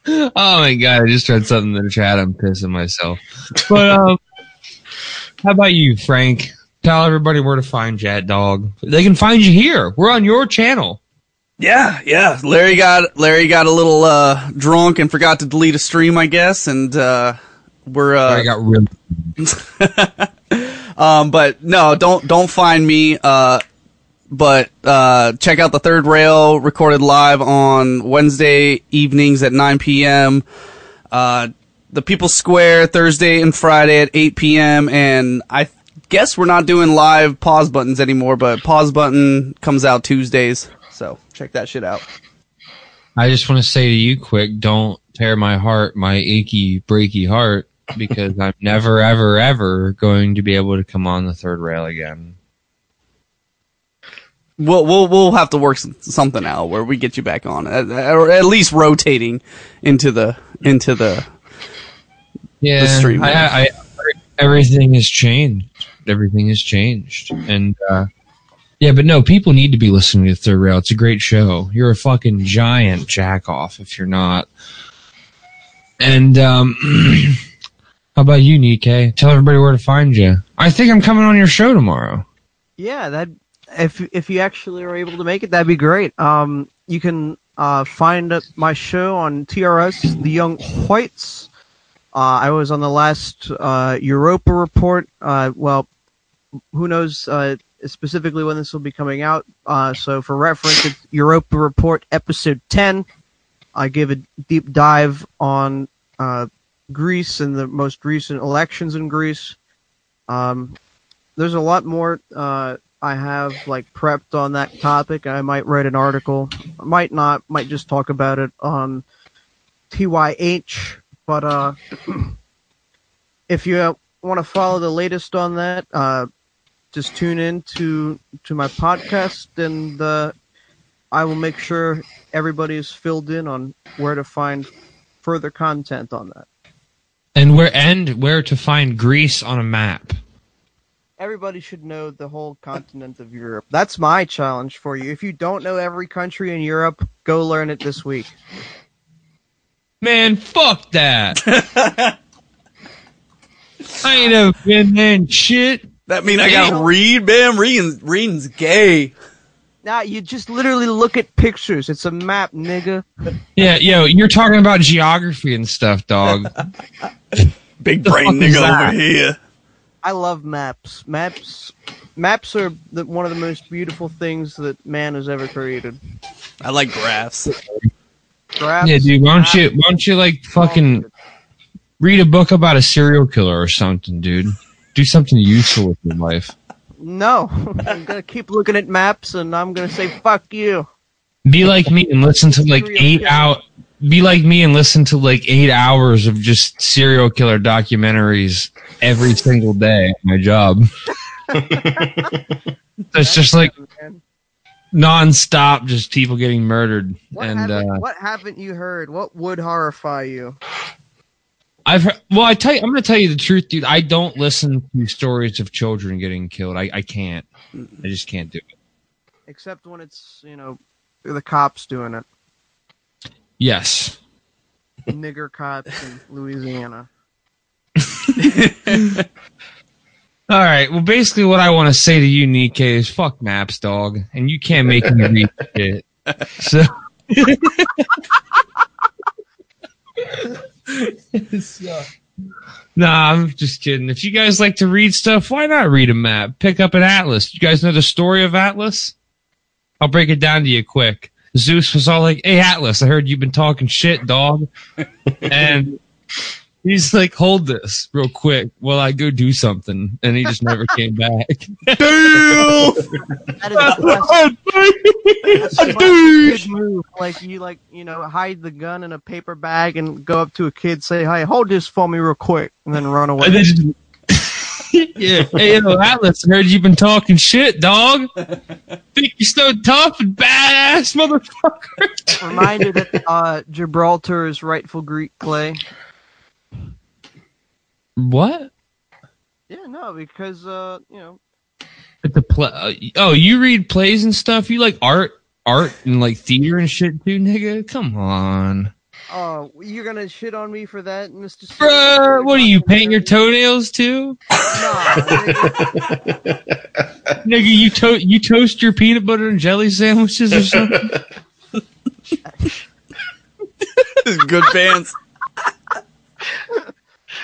oh my god! I just read something in the chat. I'm pissing myself. But um, how about you, Frank? Tell everybody where to find Jet Dog. They can find you here. We're on your channel. Yeah, yeah. Larry got Larry got a little uh, drunk and forgot to delete a stream, I guess, and uh, we're uh, I got real. <laughs> Um, but no, don't don't find me. Uh, but uh, check out the third rail recorded live on Wednesday evenings at 9 p.m. Uh, the People's Square Thursday and Friday at 8 p.m. And I guess we're not doing live pause buttons anymore, but pause button comes out Tuesdays. So check that shit out. I just want to say to you quick, don't tear my heart, my achy, breaky heart, because I'm <laughs> never, ever, ever going to be able to come on the third rail again. We'll we'll we'll have to work something out where we get you back on, or at least rotating into the into the Yeah, stream. I, I, everything has changed. Everything has changed, and uh, yeah, but no, people need to be listening to Third Rail. It's a great show. You're a fucking giant jack off if you're not. And um, <clears throat> how about you, Nikkei? Tell everybody where to find you. I think I'm coming on your show tomorrow. Yeah, that if if you actually are able to make it, that'd be great. Um, you can uh, find my show on TRS, The Young Whites. Uh, I was on the last uh, Europa report. Uh, well, who knows uh, specifically when this will be coming out? Uh, so, for reference, it's Europa report episode ten. I give a deep dive on uh, Greece and the most recent elections in Greece. Um, there's a lot more uh, I have like prepped on that topic. I might write an article, might not, might just talk about it on TYH. But uh, <clears throat> if you want to follow the latest on that, uh, just tune in to to my podcast, and uh, I will make sure everybody is filled in on where to find further content on that. And where and where to find Greece on a map. Everybody should know the whole continent of Europe. That's my challenge for you. If you don't know every country in Europe, go learn it this week. Man, fuck that. <laughs> I ain't never been there and shit. That mean I gotta read, man. Reading, reading's gay. Now you just literally look at pictures. It's a map, nigga. Yeah, yo, you're talking about geography and stuff, dog. <laughs> Big <laughs> brain is nigga over here. I love maps. Maps, maps are the, one of the most beautiful things that man has ever created. I like graphs. Graphs, yeah, dude, why don't you why don't you like fucking read a book about a serial killer or something, dude? Do something useful with your life. No, <laughs> I'm gonna keep looking at maps, and I'm gonna say fuck you. Be like me and listen to like eight out. Be like me and listen to like eight hours of just serial killer documentaries every single day. at My job. <laughs> it's just like nonstop, just people getting murdered. What, and haven't, uh, what haven't you heard? What would horrify you? I've heard, well, I tell you, I'm going to tell you the truth, dude. I don't listen to stories of children getting killed. I, I can't. I just can't do it. Except when it's you know the cops doing it, Yes. nigger cops in <laughs> Louisiana. <laughs> All right. Well, basically, what I want to say to you, Nikkei, is fuck maps, dog, and you can't make me read shit. <laughs> So. Nah, I'm just kidding. If you guys like to read stuff, why not read a map? Pick up an atlas. You guys know the story of Atlas? I'll break it down to you quick. Zeus was all like, "Hey Atlas, I heard you've been talking shit, dog," <laughs> and he's like, "Hold this real quick while I go do something," and he just never came back. That is the best, that's the good move. Like you, like you know, hide the gun in a paper bag and go up to a kid, say, "Hey, hold this for me real quick," and then run away. And then just- <laughs> yeah, hey yo, Atlas, I heard you've been talking shit, dog. Think you're so tough and badass, motherfucker. Reminded that uh, Gibraltar is rightful Greek clay. What? Yeah, no, because uh, you know, At the play? Uh, oh, you read plays and stuff. You like art, art and like theater and shit too, nigga. Come on, uh, you're gonna shit on me for that, Mister. Bruh, What do you paint your toenails too, Nah, nigga, nigga? You to- you toast your peanut butter and jelly sandwiches or something? <laughs> Good bands.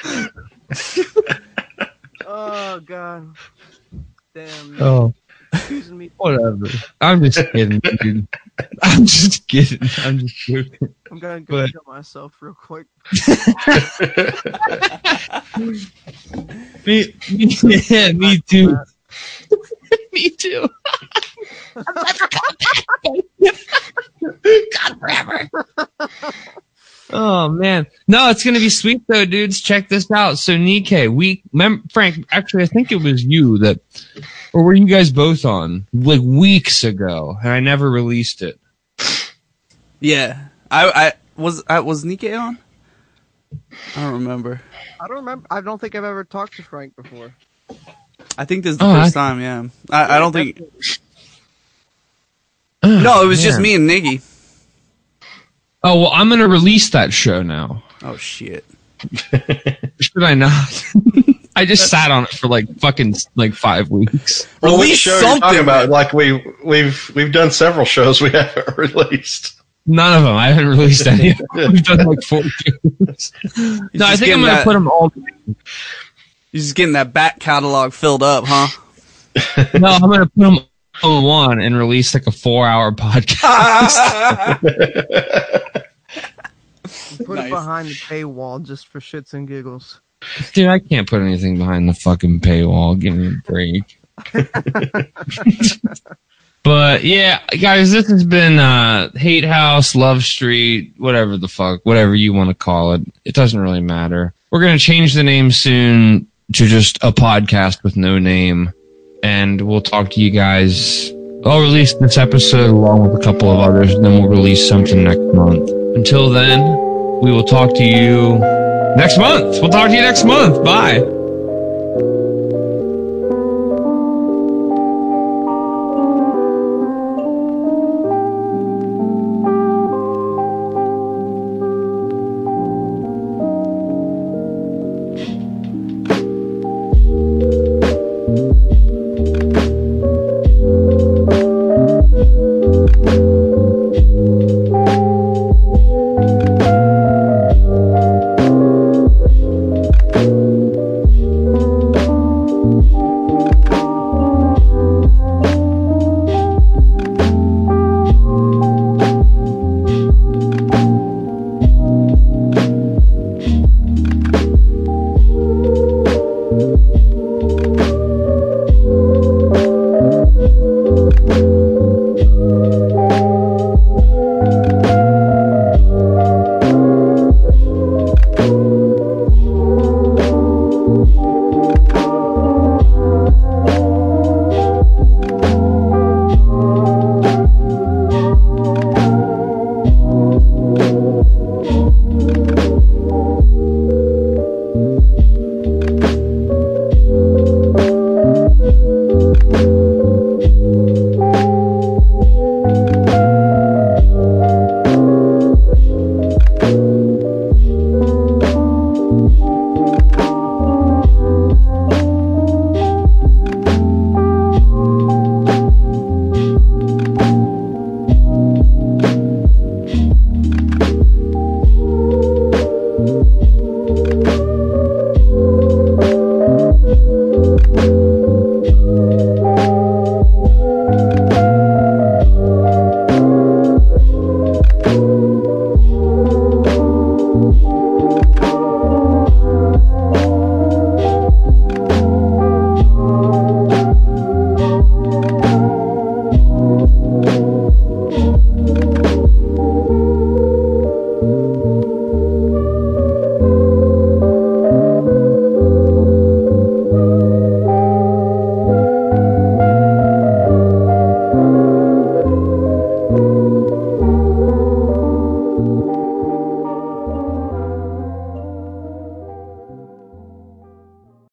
<laughs> <laughs> oh god, damn, Oh, accusing me. whatever. I'm just kidding, dude. <laughs> I'm just kidding. I'm just joking. I'm gonna go But- kill myself real quick. Me, me yeah, <laughs> me too. me too. God forever. Oh man, no, it's gonna be sweet though, dudes. Check this out. So Nikkei, we, mem- Frank, actually, I think it was you that, or were you guys both on like weeks ago, and I never released it. Yeah, I, I was I was Nikkei on. I don't remember. I don't remember. I don't think I've ever talked to Frank before. I think this is the Oh, first I- time. Yeah, I, I don't think. No, it was just me and Niggy. Oh well, I'm gonna release that show now. Oh shit! <laughs> Should I not? <laughs> I just sat on it for like fucking like five weeks. Well, which Release show you're something, talking about? Like we we've we've done several shows we <laughs> haven't released. None of them. I haven't released any. of them. We've done like four shows. No, I think I'm gonna that- put them all. You're just getting that back catalog filled up, huh? No, I'm gonna put them all in one and release like a four-hour podcast. <laughs> Put Nice. it behind the paywall just for shits and giggles. Dude, I can't put anything behind the fucking paywall. Give me a break. <laughs> but yeah, guys, this has been uh, Hate House, Love Street, whatever the fuck, whatever you want to call it. It doesn't really matter. We're gonna change the name soon to just a podcast with no name, and we'll talk to you guys. I'll release this episode along with a couple of others, and then we'll release something next month. Until then, we will talk to you next month. We'll talk to you next month. Bye.